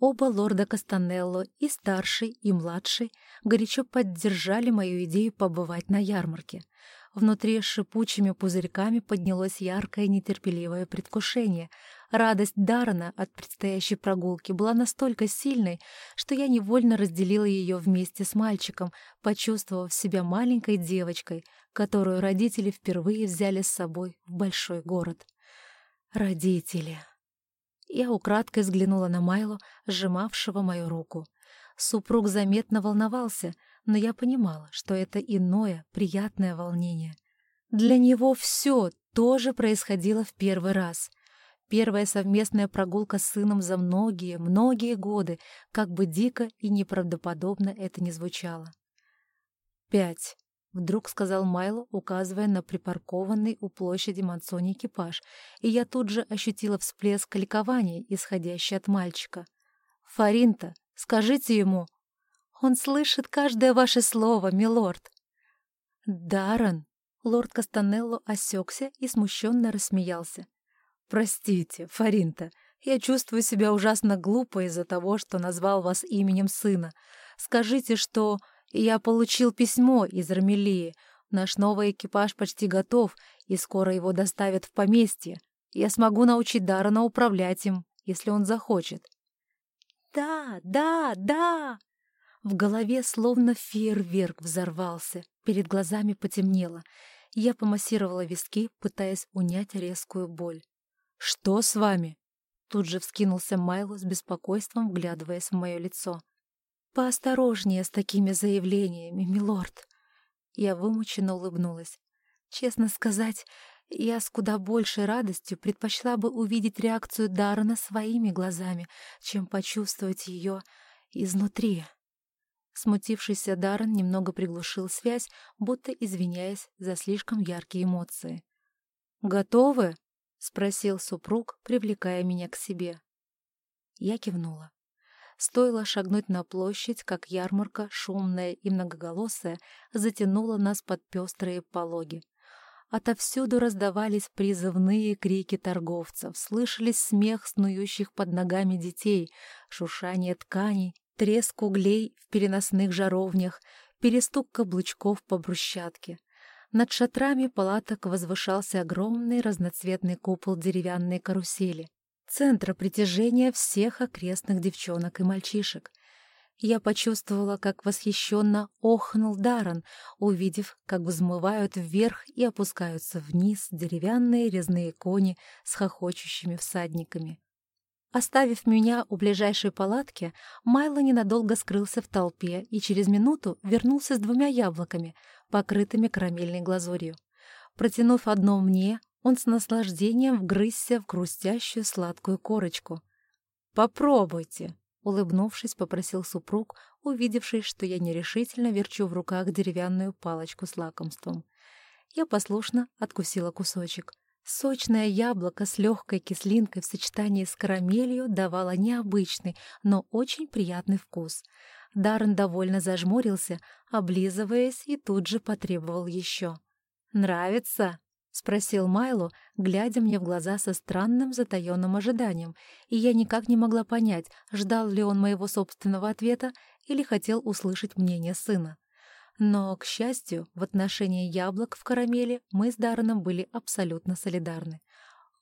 Оба лорда Кастанелло, и старший, и младший, горячо поддержали мою идею побывать на ярмарке. Внутри шипучими пузырьками поднялось яркое нетерпеливое предвкушение. Радость Дарана от предстоящей прогулки была настолько сильной, что я невольно разделила ее вместе с мальчиком, почувствовав себя маленькой девочкой, которую родители впервые взяли с собой в большой город. Родители. Я украдкой взглянула на Майло, сжимавшего мою руку. Супруг заметно волновался, но я понимала, что это иное, приятное волнение. Для него все тоже происходило в первый раз. Первая совместная прогулка с сыном за многие, многие годы, как бы дико и неправдоподобно это ни звучало. «Пять», — вдруг сказал Майло, указывая на припаркованный у площади Мансони экипаж, и я тут же ощутила всплеск ликования, исходящий от мальчика. «Фаринта, скажите ему...» «Он слышит каждое ваше слово, милорд!» «Даррен!» — лорд Кастанелло осекся и смущенно рассмеялся. «Простите, Фаринта, я чувствую себя ужасно глупо из-за того, что назвал вас именем сына. Скажите, что я получил письмо из Рамелии. Наш новый экипаж почти готов, и скоро его доставят в поместье. Я смогу научить Дарана управлять им, если он захочет. «Да, да, да!» В голове словно фейерверк взорвался, перед глазами потемнело. Я помассировала виски, пытаясь унять резкую боль. «Что с вами?» Тут же вскинулся Майло с беспокойством, вглядываясь в мое лицо. «Поосторожнее с такими заявлениями, милорд!» Я вымученно улыбнулась. Честно сказать, я с куда большей радостью предпочла бы увидеть реакцию Даррена своими глазами, чем почувствовать ее изнутри. Смутившийся Даррен немного приглушил связь, будто извиняясь за слишком яркие эмоции. «Готовы?» — спросил супруг, привлекая меня к себе. Я кивнула. Стоило шагнуть на площадь, как ярмарка, шумная и многоголосая, затянула нас под пестрые пологи. Отовсюду раздавались призывные крики торговцев, слышались смех снующих под ногами детей, шушание тканей, треск углей в переносных жаровнях, перестук каблучков по брусчатке. Над шатрами палаток возвышался огромный разноцветный купол деревянной карусели центра притяжения всех окрестных девчонок и мальчишек. Я почувствовала, как восхищенно охнул Даран, увидев, как взмывают вверх и опускаются вниз деревянные резные кони с хохочущими всадниками. Оставив меня у ближайшей палатки, Майло ненадолго скрылся в толпе и через минуту вернулся с двумя яблоками, покрытыми карамельной глазурью. Протянув одно мне, он с наслаждением вгрызся в хрустящую сладкую корочку. «Попробуйте!» — улыбнувшись, попросил супруг, увидевший, что я нерешительно верчу в руках деревянную палочку с лакомством. Я послушно откусила кусочек. Сочное яблоко с легкой кислинкой в сочетании с карамелью давало необычный, но очень приятный вкус. Даррен довольно зажмурился, облизываясь, и тут же потребовал еще. «Нравится?» — спросил Майло, глядя мне в глаза со странным затаённым ожиданием, и я никак не могла понять, ждал ли он моего собственного ответа или хотел услышать мнение сына. Но, к счастью, в отношении яблок в карамели мы с Дарреном были абсолютно солидарны.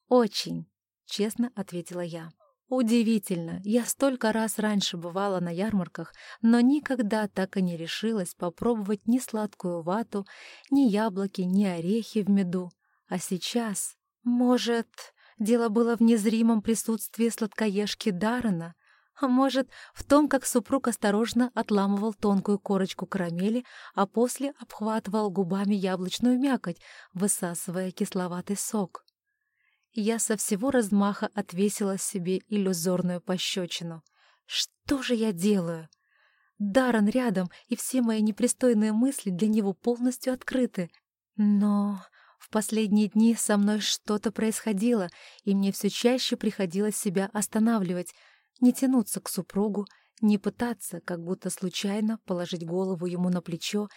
«Очень», — честно ответила я. Удивительно, я столько раз раньше бывала на ярмарках, но никогда так и не решилась попробовать ни сладкую вату, ни яблоки, ни орехи в меду. А сейчас, может, дело было в незримом присутствии сладкоежки Даррена, а может, в том, как супруг осторожно отламывал тонкую корочку карамели, а после обхватывал губами яблочную мякоть, высасывая кисловатый сок. Я со всего размаха отвесила себе иллюзорную пощечину. Что же я делаю? Даррен рядом, и все мои непристойные мысли для него полностью открыты. Но в последние дни со мной что-то происходило, и мне все чаще приходилось себя останавливать, не тянуться к супругу, не пытаться, как будто случайно, положить голову ему на плечо,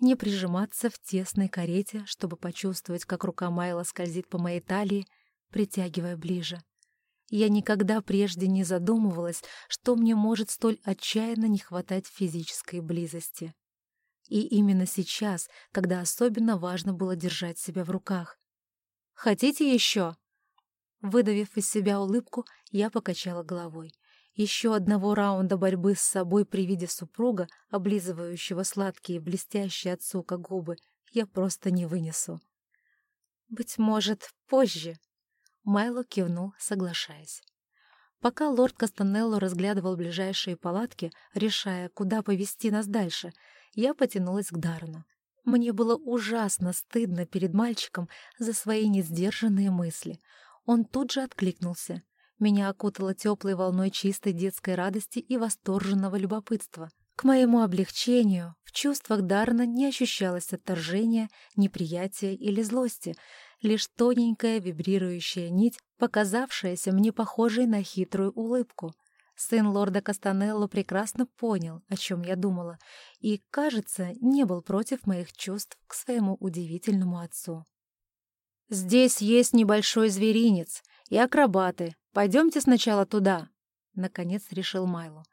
не прижиматься в тесной карете, чтобы почувствовать, как рука Майла скользит по моей талии, притягивая ближе. Я никогда прежде не задумывалась, что мне может столь отчаянно не хватать физической близости. И именно сейчас, когда особенно важно было держать себя в руках. «Хотите еще?» Выдавив из себя улыбку, я покачала головой. Еще одного раунда борьбы с собой при виде супруга, облизывающего сладкие, блестящие от сока губы, я просто не вынесу. «Быть может, позже», Майло кивнул, соглашаясь. Пока лорд Кастанелло разглядывал ближайшие палатки, решая, куда повести нас дальше, я потянулась к Дарну. Мне было ужасно стыдно перед мальчиком за свои несдержанные мысли. Он тут же откликнулся. Меня окутало теплой волной чистой детской радости и восторженного любопытства. К моему облегчению в чувствах Дарна не ощущалось отторжения, неприятия или злости — лишь тоненькая вибрирующая нить, показавшаяся мне похожей на хитрую улыбку. Сын лорда Кастанелло прекрасно понял, о чем я думала, и, кажется, не был против моих чувств к своему удивительному отцу. «Здесь есть небольшой зверинец и акробаты. Пойдемте сначала туда», — наконец решил Майло.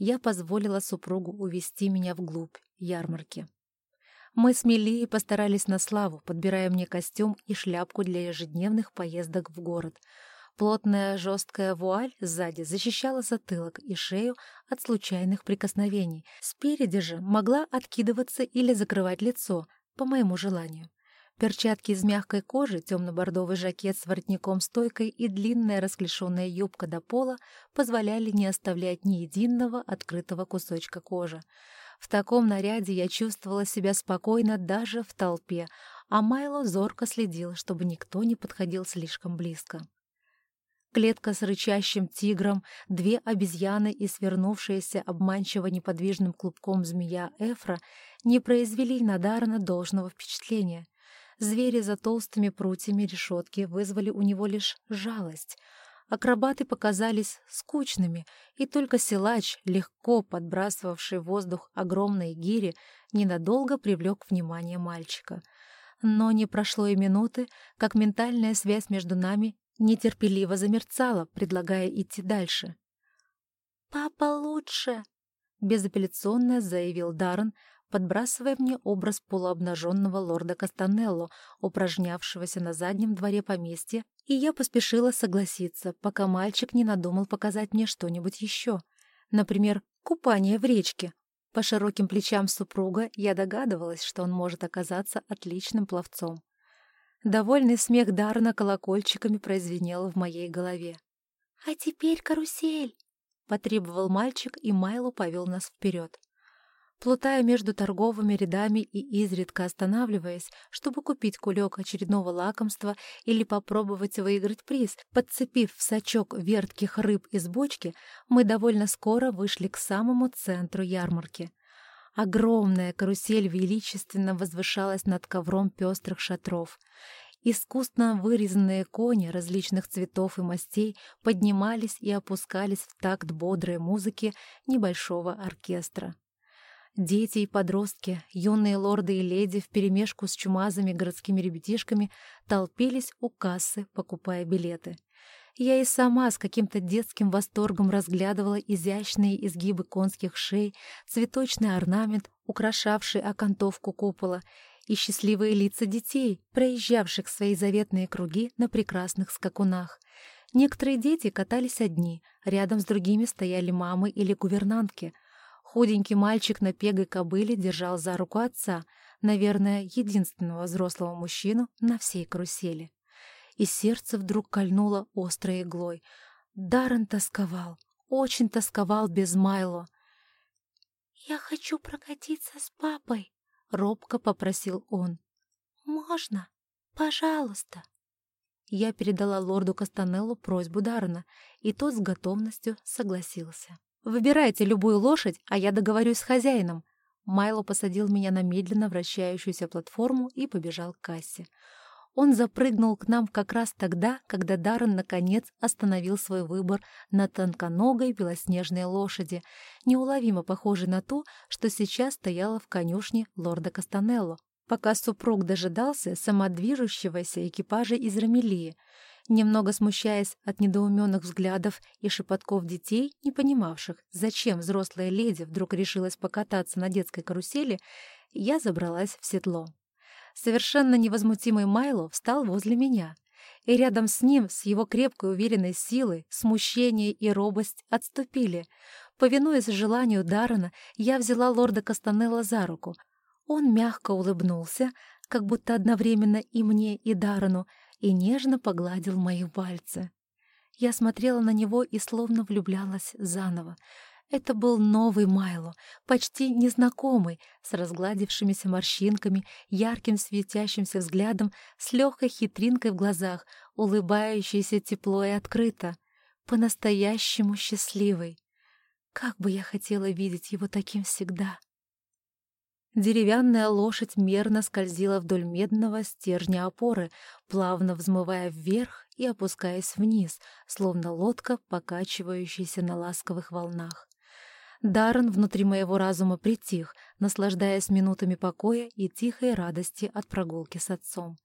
Я позволила супругу увести меня вглубь ярмарки. Мы с Милией постарались на славу, подбирая мне костюм и шляпку для ежедневных поездок в город. Плотная жесткая вуаль сзади защищала затылок и шею от случайных прикосновений. Спереди же могла откидываться или закрывать лицо, по моему желанию. Перчатки из мягкой кожи, темно-бордовый жакет с воротником-стойкой и длинная расклешенная юбка до пола позволяли не оставлять ни единого открытого кусочка кожи. В таком наряде я чувствовала себя спокойно даже в толпе, а Майло зорко следил, чтобы никто не подходил слишком близко. Клетка с рычащим тигром, две обезьяны и свернувшаяся обманчиво неподвижным клубком змея Эфра не произвели на Дарна должного впечатления. Звери за толстыми прутьями решетки вызвали у него лишь жалость — акробаты показались скучными, и только силач, легко подбрасывавший воздух огромные гири, ненадолго привлек внимание мальчика. Но не прошло и минуты, как ментальная связь между нами нетерпеливо замерцала, предлагая идти дальше. «Папа лучше!» — безапелляционно заявил Даррен, подбрасывая мне образ полуобнаженного лорда Кастанелло, упражнявшегося на заднем дворе поместья, и я поспешила согласиться, пока мальчик не надумал показать мне что-нибудь еще. Например, купание в речке. По широким плечам супруга я догадывалась, что он может оказаться отличным пловцом. Довольный смех Дарна колокольчиками прозвенел в моей голове. «А теперь карусель!» — потребовал мальчик, и Майло повел нас вперед. Плутая между торговыми рядами и изредка останавливаясь, чтобы купить кулек очередного лакомства или попробовать выиграть приз, подцепив в сачок вертких рыб из бочки, мы довольно скоро вышли к самому центру ярмарки. Огромная карусель величественно возвышалась над ковром пестрых шатров. Искусно вырезанные кони различных цветов и мастей поднимались и опускались в такт бодрой музыки небольшого оркестра. Дети и подростки, юные лорды и леди вперемешку с чумазыми городскими ребятишками толпились у кассы, покупая билеты. Я и сама с каким-то детским восторгом разглядывала изящные изгибы конских шей, цветочный орнамент, украшавший окантовку купола, и счастливые лица детей, проезжавших свои заветные круги на прекрасных скакунах. Некоторые дети катались одни, рядом с другими стояли мамы или гувернантки — Худенький мальчик на пегой кобыле держал за руку отца, наверное, единственного взрослого мужчину на всей карусели. И сердце вдруг кольнуло острой иглой. Даррен тосковал, очень тосковал без Майло. «Я хочу прокатиться с папой», — робко попросил он. «Можно? Пожалуйста». Я передала лорду Кастанеллу просьбу Даррена, и тот с готовностью согласился. Выбирайте любую лошадь, а я договорюсь с хозяином». Майло посадил меня на медленно вращающуюся платформу и побежал к кассе. Он запрыгнул к нам как раз тогда, когда Даррен, наконец, остановил свой выбор на тонконогой белоснежной лошади, неуловимо похожей на ту, что сейчас стояла в конюшне лорда Кастанелло, пока супруг дожидался самодвижущегося экипажа из Рамелии. Немного смущаясь от недоуменных взглядов и шепотков детей, не понимавших, зачем взрослая леди вдруг решилась покататься на детской карусели, я забралась в седло. Совершенно невозмутимый Майло встал возле меня, и рядом с ним, с его крепкой уверенной силой, смущение и робость отступили. Повинуясь желанию Даррена, я взяла лорда Кастанелла за руку. Он мягко улыбнулся, как будто одновременно и мне, и Даррену, и нежно погладил мои пальцы. Я смотрела на него и словно влюблялась заново. Это был новый Майло, почти незнакомый, с разгладившимися морщинками, ярким светящимся взглядом, с легкой хитринкой в глазах, улыбающийся тепло и открыто. По-настоящему счастливый. Как бы я хотела видеть его таким всегда. Деревянная лошадь мерно скользила вдоль медного стержня опоры, плавно взмывая вверх и опускаясь вниз, словно лодка, покачивающаяся на ласковых волнах. Даррен внутри моего разума притих, наслаждаясь минутами покоя и тихой радости от прогулки с отцом.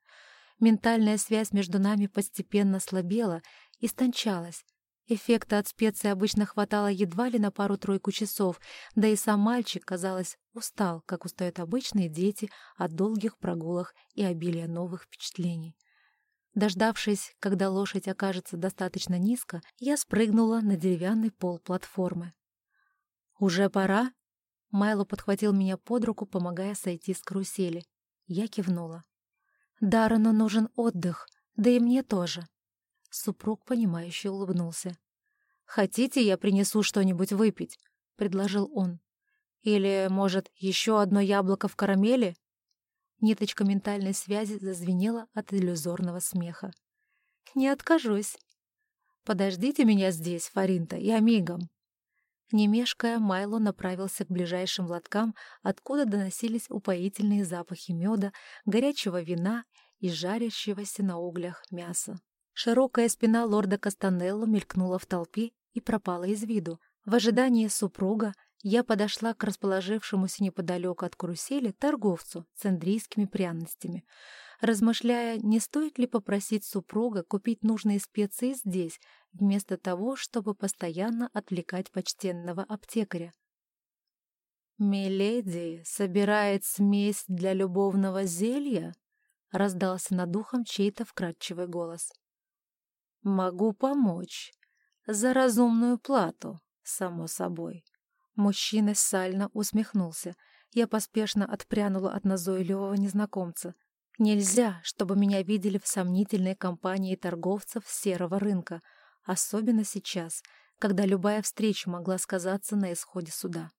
Ментальная связь между нами постепенно слабела, истончалась, Эффекта от специй обычно хватало едва ли на пару-тройку часов, да и сам мальчик, казалось, устал, как устают обычные дети от долгих прогулок и обилия новых впечатлений. Дождавшись, когда лошадь окажется достаточно низко, я спрыгнула на деревянный пол платформы. «Уже пора?» Майло подхватил меня под руку, помогая сойти с карусели. Я кивнула. «Даррену нужен отдых, да и мне тоже». Супруг, понимающе улыбнулся. «Хотите, я принесу что-нибудь выпить?» — предложил он. «Или, может, еще одно яблоко в карамели?» Ниточка ментальной связи зазвенела от иллюзорного смеха. «Не откажусь». «Подождите меня здесь, Фаринта, я мигом». Не мешкая, Майло направился к ближайшим лоткам, откуда доносились упоительные запахи меда, горячего вина и жарящегося на углях мяса. Широкая спина лорда Кастанелло мелькнула в толпе и пропала из виду. В ожидании супруга я подошла к расположившемуся неподалеку от карусели торговцу с андрийскими пряностями, размышляя, не стоит ли попросить супруга купить нужные специи здесь, вместо того, чтобы постоянно отвлекать почтенного аптекаря. «Миледи собирает смесь для любовного зелья?» — раздался над ухом чей-то вкрадчивый голос. «Могу помочь. За разумную плату, само собой». Мужчина сально усмехнулся. Я поспешно отпрянула от назойливого незнакомца. Нельзя, чтобы меня видели в сомнительной компании торговцев серого рынка, особенно сейчас, когда любая встреча могла сказаться на исходе суда.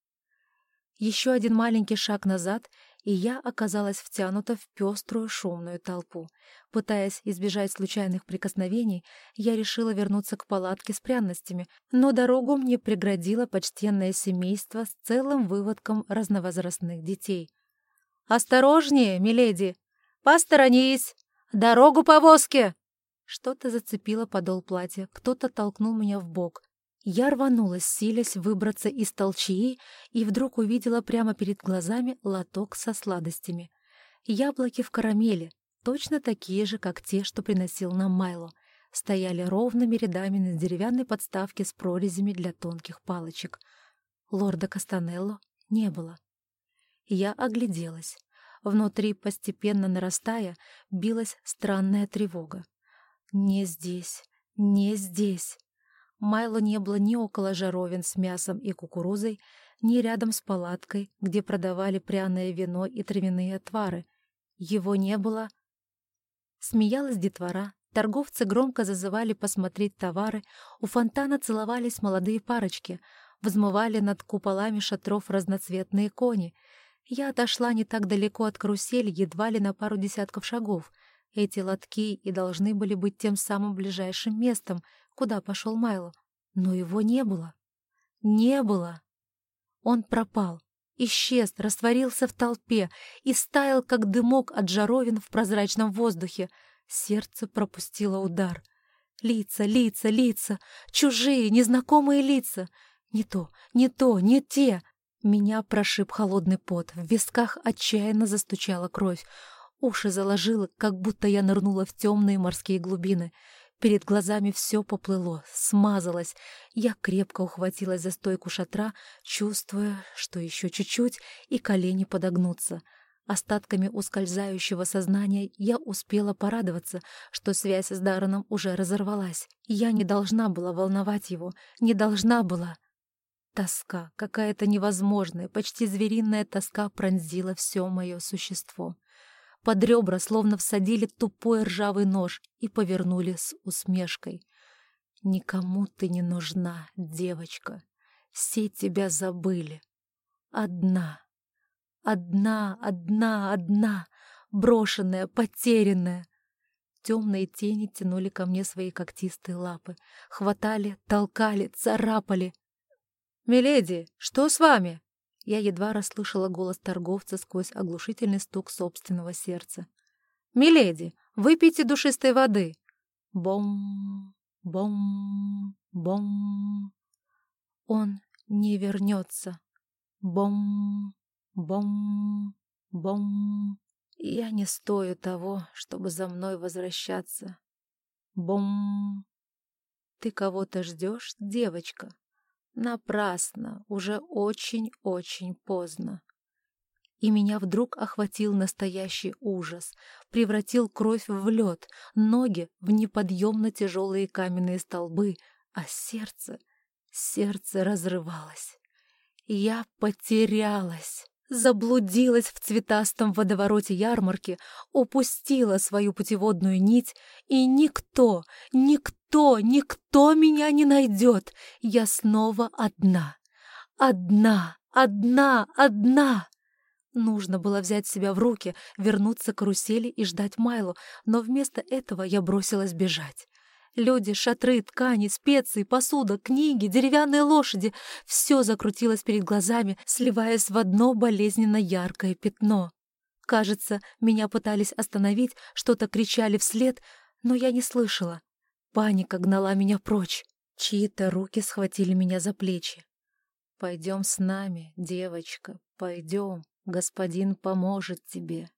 Еще один маленький шаг назад, и я оказалась втянута в пеструю шумную толпу. Пытаясь избежать случайных прикосновений, я решила вернуться к палатке с пряностями, но дорогу мне преградило почтенное семейство с целым выводком разновозрастных детей. «Осторожнее, миледи! Посторонись! Дорогу повозки!» Что-то зацепило подол платья, кто-то толкнул меня в бок. Я рванулась, силясь выбраться из толчии, и вдруг увидела прямо перед глазами лоток со сладостями. Яблоки в карамели, точно такие же, как те, что приносил нам Майло, стояли ровными рядами на деревянной подставке с прорезями для тонких палочек. Лорда Кастанелло не было. Я огляделась. Внутри, постепенно нарастая, билась странная тревога. «Не здесь, не здесь!» Майло не было ни около жаровин с мясом и кукурузой, ни рядом с палаткой, где продавали пряное вино и травяные отвары. Его не было. Смеялась детвора, торговцы громко зазывали посмотреть товары, у фонтана целовались молодые парочки, взмывали над куполами шатров разноцветные кони. Я отошла не так далеко от карусели, едва ли на пару десятков шагов. Эти лотки и должны были быть тем самым ближайшим местом, куда пошел Майло, но его не было. Не было. Он пропал, исчез, растворился в толпе и стаял, как дымок от жаровин в прозрачном воздухе. Сердце пропустило удар. Лица, лица, лица, чужие, незнакомые лица. Не то, не то, не те. Меня прошиб холодный пот, в висках отчаянно застучала кровь. Уши заложило, как будто я нырнула в темные морские глубины. Перед глазами все поплыло, смазалось. Я крепко ухватилась за стойку шатра, чувствуя, что еще чуть-чуть, и колени подогнутся. Остатками ускользающего сознания я успела порадоваться, что связь с Дарреном уже разорвалась. Я не должна была волновать его, не должна была. Тоска, какая-то невозможная, почти звериная тоска пронзила все мое существо. Под ребра словно всадили тупой ржавый нож и повернули с усмешкой. «Никому ты не нужна, девочка. Все тебя забыли. Одна. Одна, одна, одна. Брошенная, потерянная». Темные тени тянули ко мне свои когтистые лапы. Хватали, толкали, царапали. «Миледи, что с вами?» Я едва расслышала голос торговца сквозь оглушительный стук собственного сердца. «Миледи, выпейте душистой воды!» Бом, бом, бом. Он не вернется. Бом, бом, бом. Я не стою того, чтобы за мной возвращаться. Бом. Ты кого-то ждешь, девочка? Напрасно, уже очень-очень поздно. И меня вдруг охватил настоящий ужас, превратил кровь в лед, ноги в неподъемно тяжелые каменные столбы, а сердце, сердце разрывалось. Я потерялась заблудилась в цветастом водовороте ярмарки, упустила свою путеводную нить, и никто, никто, никто меня не найдет. Я снова одна. Одна, одна, одна. Нужно было взять себя в руки, вернуться к карусели и ждать Майлу, но вместо этого я бросилась бежать. Люди, шатры, ткани, специи, посуда, книги, деревянные лошади — все закрутилось перед глазами, сливаясь в одно болезненно яркое пятно. Кажется, меня пытались остановить, что-то кричали вслед, но я не слышала. Паника гнала меня прочь. Чьи-то руки схватили меня за плечи. «Пойдем с нами, девочка, пойдем, господин поможет тебе».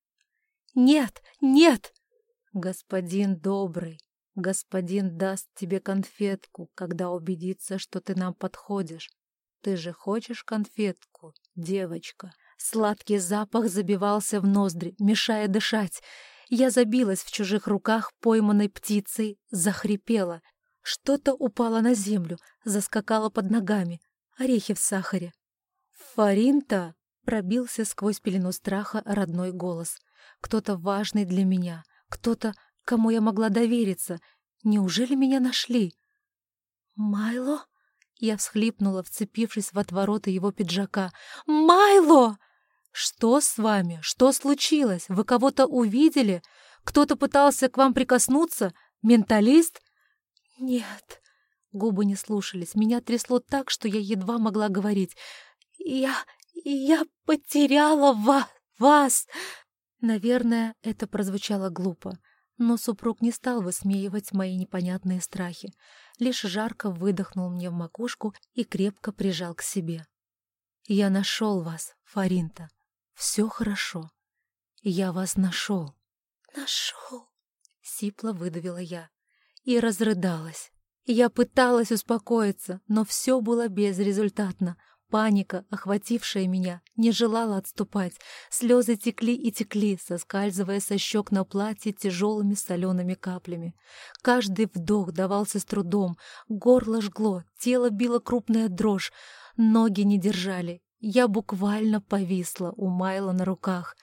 «Нет, нет!» «Господин добрый, Господин даст тебе конфетку, когда убедится, что ты нам подходишь. Ты же хочешь конфетку, девочка?» Сладкий запах забивался в ноздри, мешая дышать. Я забилась в чужих руках пойманной птицей, захрипела. Что-то упало на землю, заскакало под ногами. Орехи в сахаре. «Фаринта!» — пробился сквозь пелену страха родной голос. «Кто-то важный для меня, кто-то, Кому я могла довериться? Неужели меня нашли? «Майло?» Я всхлипнула, вцепившись в отвороты его пиджака. «Майло!» «Что с вами? Что случилось? Вы кого-то увидели? Кто-то пытался к вам прикоснуться? Менталист?» «Нет». Губы не слушались. Меня трясло так, что я едва могла говорить. «Я... я потеряла ва... вас!» Наверное, это прозвучало глупо. Но супруг не стал высмеивать мои непонятные страхи, лишь жарко выдохнул мне в макушку и крепко прижал к себе. «Я нашел вас, Фаринта. Все хорошо. Я вас нашел». «Нашел», — сипло выдавила я и разрыдалась. Я пыталась успокоиться, но все было безрезультатно. Паника, охватившая меня, не желала отступать. Слезы текли и текли, соскальзывая со щек на платье тяжелыми солеными каплями. Каждый вдох давался с трудом, горло жгло, тело било крупная дрожь, ноги не держали. Я буквально повисла у Майла на руках.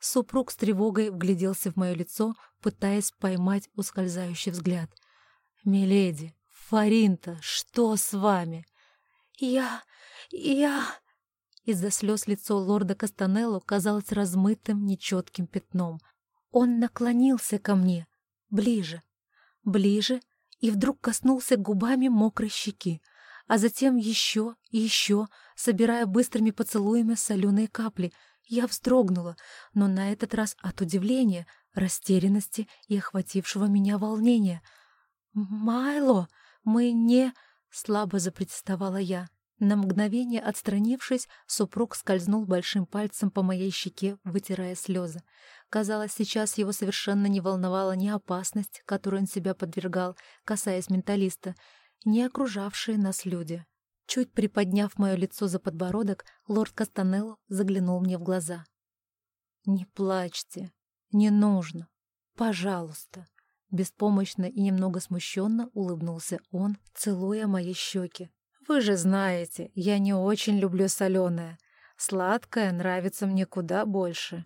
Супруг с тревогой вгляделся в мое лицо, пытаясь поймать ускользающий взгляд. «Миледи, Фаринта, что с вами?» «Я... я...» Из-за слез лицо лорда Кастанелло казалось размытым, нечетким пятном. Он наклонился ко мне, ближе, ближе, и вдруг коснулся губами мокрой щеки, а затем еще и еще, собирая быстрыми поцелуями соленые капли. Я вздрогнула, но на этот раз от удивления, растерянности и охватившего меня волнения. «Майло, мы не...» Слабо запротестовала я. На мгновение отстранившись, супруг скользнул большим пальцем по моей щеке, вытирая слезы. Казалось, сейчас его совершенно не волновала ни опасность, которой он себя подвергал, касаясь менталиста, ни окружавшие нас люди. Чуть приподняв мое лицо за подбородок, лорд Кастанелло заглянул мне в глаза. «Не плачьте. Не нужно. Пожалуйста». Беспомощно и немного смущенно улыбнулся он, целуя мои щеки. «Вы же знаете, я не очень люблю соленое. Сладкое нравится мне куда больше».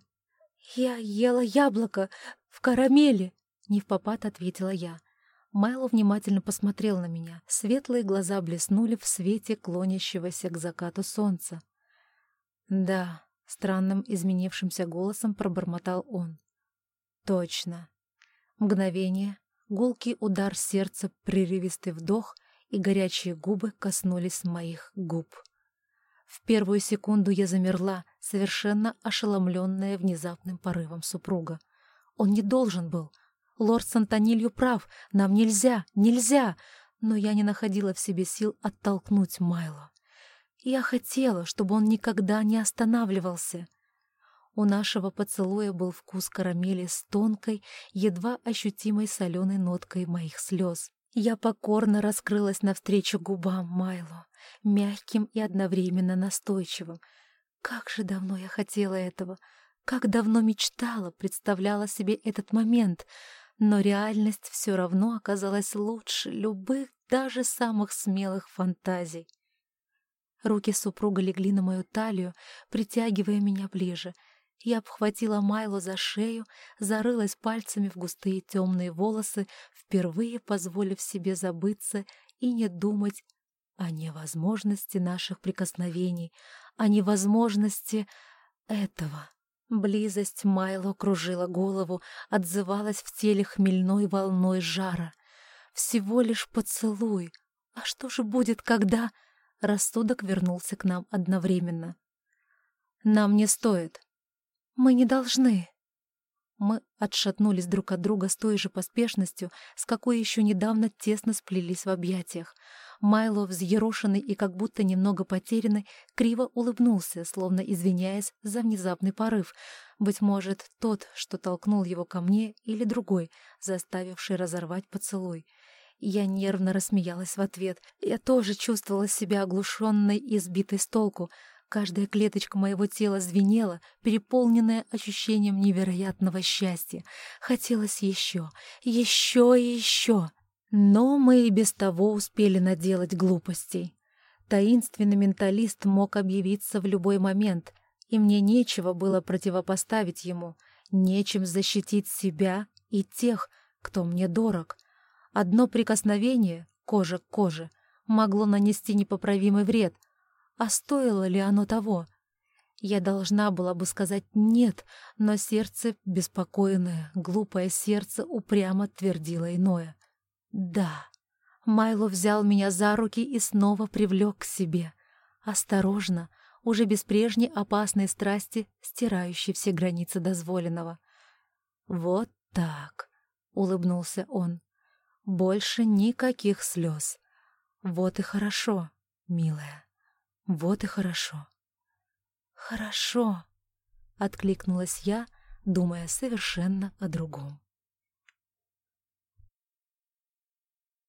«Я ела яблоко в карамели», — не в попад ответила я. Майло внимательно посмотрел на меня. Светлые глаза блеснули в свете клонящегося к закату солнца. «Да», — странным изменившимся голосом пробормотал он. «Точно». Мгновение, гулкий удар сердца, прерывистый вдох, и горячие губы коснулись моих губ. В первую секунду я замерла, совершенно ошеломленная внезапным порывом супруга. Он не должен был — Лорд Сантонилью прав, нам нельзя, нельзя, но я не находила в себе сил оттолкнуть Майло. Я хотела, чтобы он никогда не останавливался. У нашего поцелуя был вкус карамели с тонкой, едва ощутимой соленой ноткой моих слез. Я покорно раскрылась навстречу губам Майло, мягким и одновременно настойчивым. Как же давно я хотела этого! Как давно мечтала, представляла себе этот момент — но реальность все равно оказалась лучше любых, даже самых смелых фантазий. Руки супруга легли на мою талию, притягивая меня ближе. Я обхватила Майло за шею, зарылась пальцами в густые темные волосы, впервые позволив себе забыться и не думать о невозможности наших прикосновений, о невозможности этого. Близость Майло кружила голову, отзывалась в теле хмельной волной жара. Всего лишь поцелуй. А что же будет, когда... Рассудок вернулся к нам одновременно. Нам не стоит. Мы не должны. Мы отшатнулись друг от друга с той же поспешностью, с какой еще недавно тесно сплелись в объятиях. Майло, взъерошенный и как будто немного потерянный, криво улыбнулся, словно извиняясь за внезапный порыв. Быть может, тот, что толкнул его ко мне, или другой, заставивший разорвать поцелуй. Я нервно рассмеялась в ответ. Я тоже чувствовала себя оглушенной и сбитой с толку. Каждая клеточка моего тела звенела, переполненная ощущением невероятного счастья. Хотелось еще, еще и еще. Но мы и без того успели наделать глупостей. Таинственный менталист мог объявиться в любой момент, и мне нечего было противопоставить ему, нечем защитить себя и тех, кто мне дорог. Одно прикосновение, кожа к коже, могло нанести непоправимый вред. А стоило ли оно того? Я должна была бы сказать «нет», но сердце, беспокойное, глупое сердце упрямо твердило иное. Да, Майло взял меня за руки и снова привлек к себе. Осторожно, уже без прежней опасной страсти, стирающей все границы дозволенного. «Вот так», — улыбнулся он. «Больше никаких слез. Вот и хорошо, милая, вот и хорошо». «Хорошо», — откликнулась я, думая совершенно о другом.